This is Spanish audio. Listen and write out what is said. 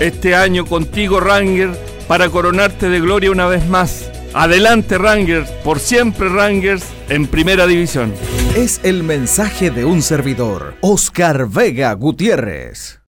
este año contigo, Ranger, para coronarte de gloria una vez más. Adelante, Rangers, por siempre, Rangers, en primera división. Es el mensaje de un servidor, Oscar Vega Gutiérrez.